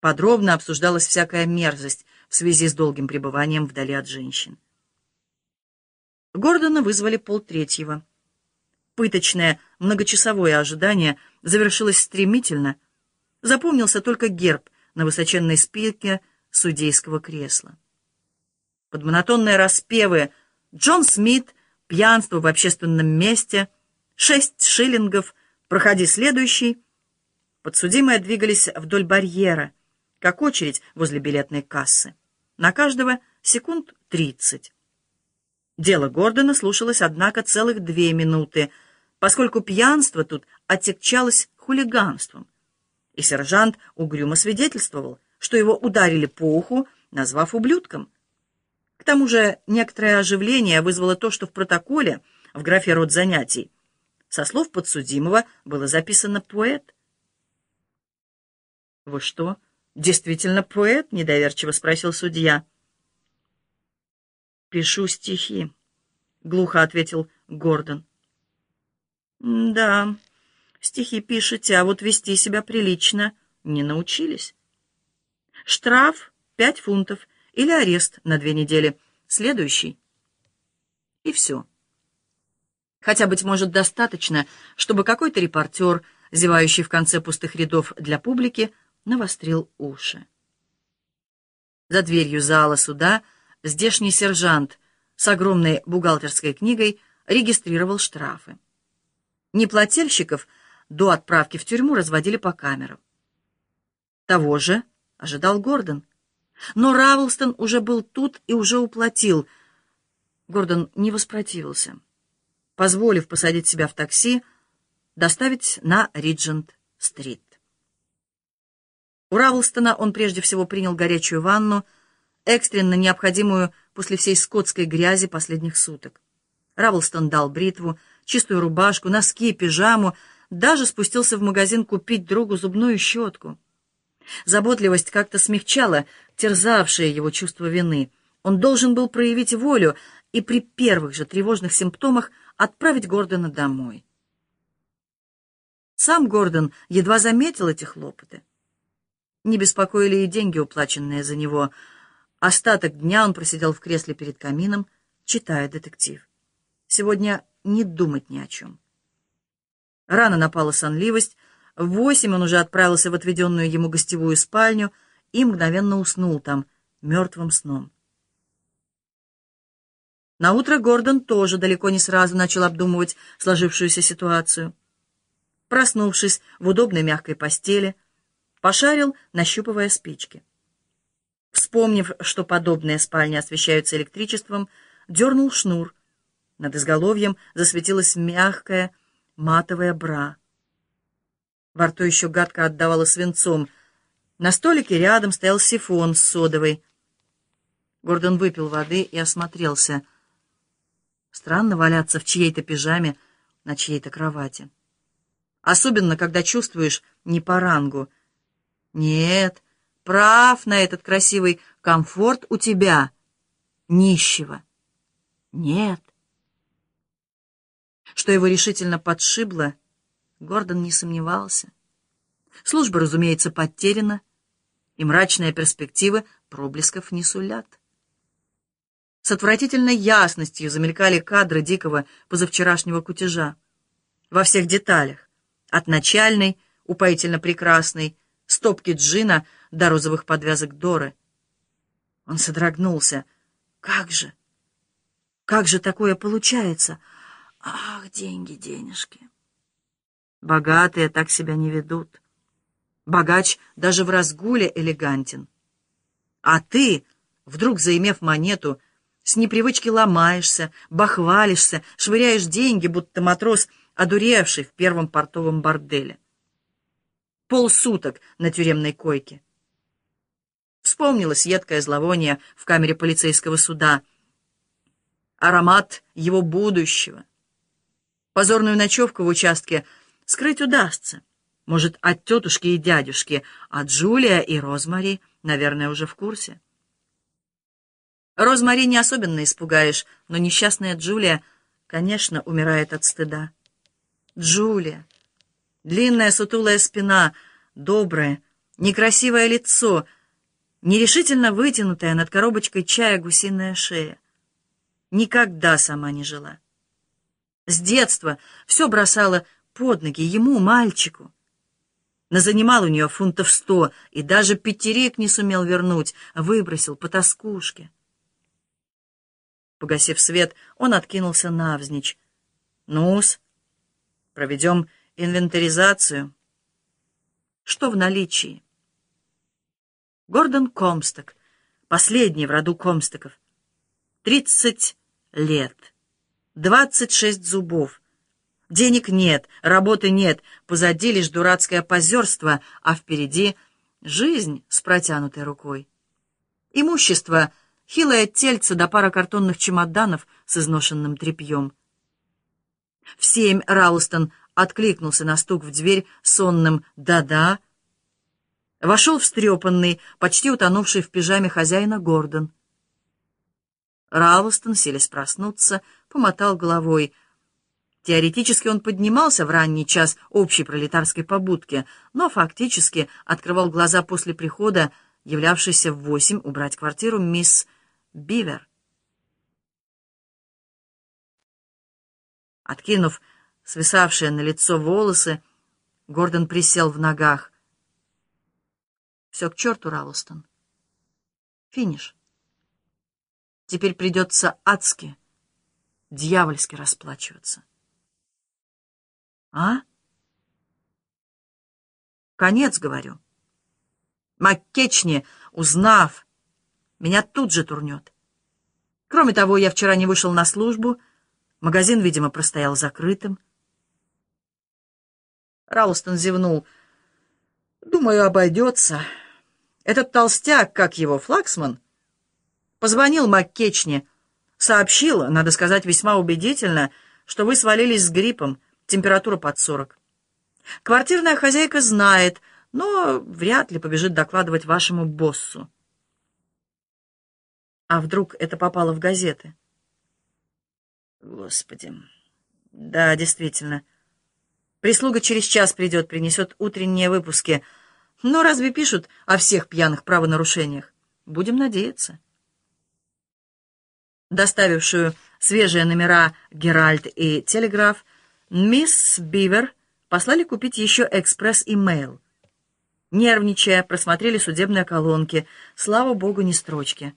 Подробно обсуждалась всякая мерзость в связи с долгим пребыванием вдали от женщин. Гордона вызвали полтретьего. Пыточное многочасовое ожидание завершилось стремительно. Запомнился только герб на высоченной спинке судейского кресла. Под монотонные распевы «Джон Смит», «Пьянство в общественном месте», «Шесть шиллингов», «Проходи следующий», подсудимые двигались вдоль барьера, как очередь возле билетной кассы. На каждого секунд тридцать. Дело Гордона слушалось, однако, целых две минуты, поскольку пьянство тут отягчалось хулиганством. И сержант угрюмо свидетельствовал, что его ударили по уху, назвав ублюдком. К тому же некоторое оживление вызвало то, что в протоколе, в графе «Род занятий», со слов подсудимого было записано «поэт». «Вы что, действительно поэт?» — недоверчиво спросил судья. «Пишу стихи», — глухо ответил Гордон. «Да, стихи пишете, а вот вести себя прилично не научились. Штраф — пять фунтов или арест на две недели. Следующий. И все. Хотя, быть может, достаточно, чтобы какой-то репортер, зевающий в конце пустых рядов для публики, навострил уши. За дверью зала суда здешний сержант с огромной бухгалтерской книгой регистрировал штрафы. Неплательщиков до отправки в тюрьму разводили по камерам. Того же ожидал Гордон. Но Равлстон уже был тут и уже уплатил. Гордон не воспротивился, позволив посадить себя в такси, доставить на Риджент-стрит. У Равлстона он прежде всего принял горячую ванну, экстренно необходимую после всей скотской грязи последних суток. Равлстон дал бритву, чистую рубашку, носки, пижаму, даже спустился в магазин купить другу зубную щетку. Заботливость как-то смягчала терзавшее его чувство вины. Он должен был проявить волю и при первых же тревожных симптомах отправить Гордона домой. Сам Гордон едва заметил эти хлопоты. Не беспокоили и деньги, уплаченные за него. Остаток дня он просидел в кресле перед камином, читая детектив. Сегодня не думать ни о чем. Рано напала сонливость. В восемь он уже отправился в отведенную ему гостевую спальню и мгновенно уснул там, мертвым сном. Наутро Гордон тоже далеко не сразу начал обдумывать сложившуюся ситуацию. Проснувшись в удобной мягкой постели, Пошарил, нащупывая спички. Вспомнив, что подобные спальни освещаются электричеством, дернул шнур. Над изголовьем засветилась мягкая матовая бра. Во рту еще гадко отдавало свинцом. На столике рядом стоял сифон с содовой. Гордон выпил воды и осмотрелся. Странно валяться в чьей-то пижаме на чьей-то кровати. Особенно, когда чувствуешь не по рангу — нет, прав на этот красивый комфорт у тебя, нищего. Нет. Что его решительно подшибло, Гордон не сомневался. Служба, разумеется, потеряна, и мрачные перспективы проблесков не сулят. С отвратительной ясностью замелькали кадры дикого позавчерашнего кутежа. Во всех деталях, от начальной, упоительно прекрасной, стопки джина до розовых подвязок Доры. Он содрогнулся. «Как же? Как же такое получается? Ах, деньги, денежки!» Богатые так себя не ведут. Богач даже в разгуле элегантен. А ты, вдруг заимев монету, с непривычки ломаешься, бахвалишься, швыряешь деньги, будто матрос, одуревший в первом портовом борделе полсуток на тюремной койке. Вспомнилось едкое зловоние в камере полицейского суда. Аромат его будущего. Позорную ночевку в участке скрыть удастся. Может, от тетушки и дядюшки, а Джулия и Розмари, наверное, уже в курсе. Розмари не особенно испугаешь, но несчастная Джулия, конечно, умирает от стыда. Джулия, Длинная сутулая спина, доброе, некрасивое лицо, нерешительно вытянутая над коробочкой чая гусиная шея. Никогда сама не жила. С детства все бросала под ноги ему, мальчику. Назанимал у нее фунтов сто и даже пятерик не сумел вернуть, выбросил по тоскушке. Погасив свет, он откинулся навзничь. «Ну-с, проведем инвентаризацию. Что в наличии?» Гордон Комсток, последний в роду Комстоков. Тридцать лет, двадцать шесть зубов. Денег нет, работы нет, позади лишь дурацкое позерство, а впереди жизнь с протянутой рукой. Имущество — хилое тельце до да пара картонных чемоданов с изношенным тряпьем. В семь Раустон откликнулся на стук в дверь сонным «да-да», Вошел встрепанный, почти утонувший в пижаме хозяина Гордон. Ралстон, селись проснуться, помотал головой. Теоретически он поднимался в ранний час общей пролетарской побудки, но фактически открывал глаза после прихода, являвшейся в восемь убрать квартиру мисс Бивер. Откинув свисавшие на лицо волосы, Гордон присел в ногах. Все к черту, Ралстон. Финиш. Теперь придется адски, дьявольски расплачиваться. А? Конец, говорю. Маккечни, узнав, меня тут же турнет. Кроме того, я вчера не вышел на службу, магазин, видимо, простоял закрытым. Ралстон зевнул. Думаю, обойдется. Этот толстяк, как его, Флаксман, позвонил Маккечне, сообщил, надо сказать, весьма убедительно, что вы свалились с гриппом, температура под сорок. Квартирная хозяйка знает, но вряд ли побежит докладывать вашему боссу. А вдруг это попало в газеты? Господи. Да, действительно. Прислуга через час придет, принесет утренние выпуски — но разве пишут о всех пьяных правонарушениях? Будем надеяться. Доставившую свежие номера «Геральт» и «Телеграф», мисс Бивер послали купить еще экспресс-имейл. Нервничая, просмотрели судебные колонки. Слава богу, не строчки.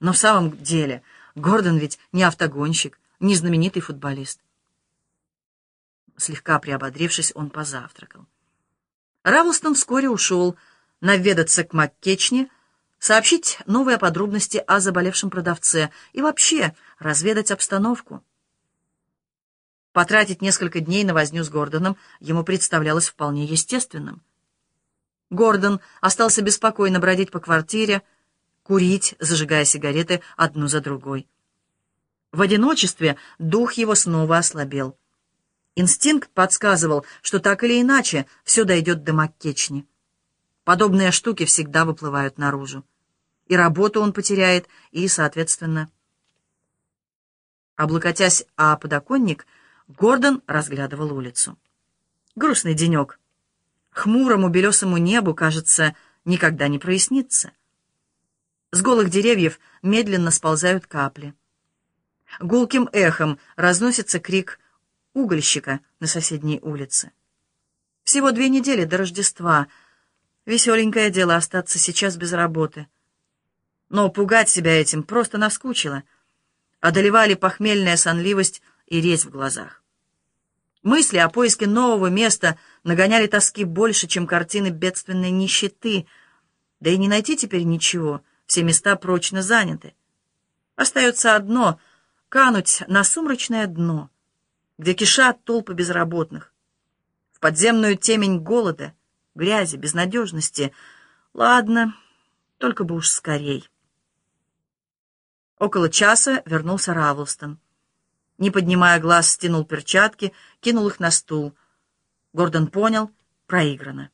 Но в самом деле, Гордон ведь не автогонщик, не знаменитый футболист. Слегка приободрившись, он позавтракал. Равлстон вскоре ушел наведаться к Маккечне, сообщить новые подробности о заболевшем продавце и вообще разведать обстановку. Потратить несколько дней на возню с Гордоном ему представлялось вполне естественным. Гордон остался беспокойно бродить по квартире, курить, зажигая сигареты одну за другой. В одиночестве дух его снова ослабел. Инстинкт подсказывал, что так или иначе все дойдет до Маккечни. Подобные штуки всегда выплывают наружу. И работу он потеряет, и, соответственно... Облокотясь о подоконник, Гордон разглядывал улицу. Грустный денек. Хмурому белесому небу, кажется, никогда не прояснится. С голых деревьев медленно сползают капли. Гулким эхом разносится крик угольщика на соседней улице. Всего две недели до Рождества. Веселенькое дело остаться сейчас без работы. Но пугать себя этим просто наскучило. Одолевали похмельная сонливость и резь в глазах. Мысли о поиске нового места нагоняли тоски больше, чем картины бедственной нищеты. Да и не найти теперь ничего, все места прочно заняты. Остается одно — кануть на сумрачное дно — где кишат толпы безработных, в подземную темень голода, грязи, безнадежности. Ладно, только бы уж скорей. Около часа вернулся Равлстон. Не поднимая глаз, стянул перчатки, кинул их на стул. Гордон понял — проиграно.